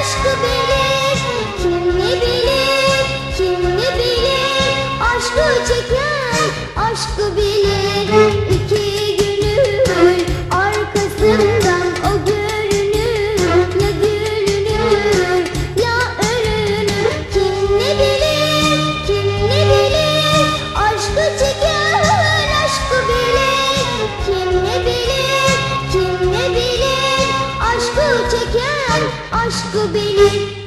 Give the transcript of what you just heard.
aşkı bilir, aşkı çeken, aşkı bilir. Aşkı bilir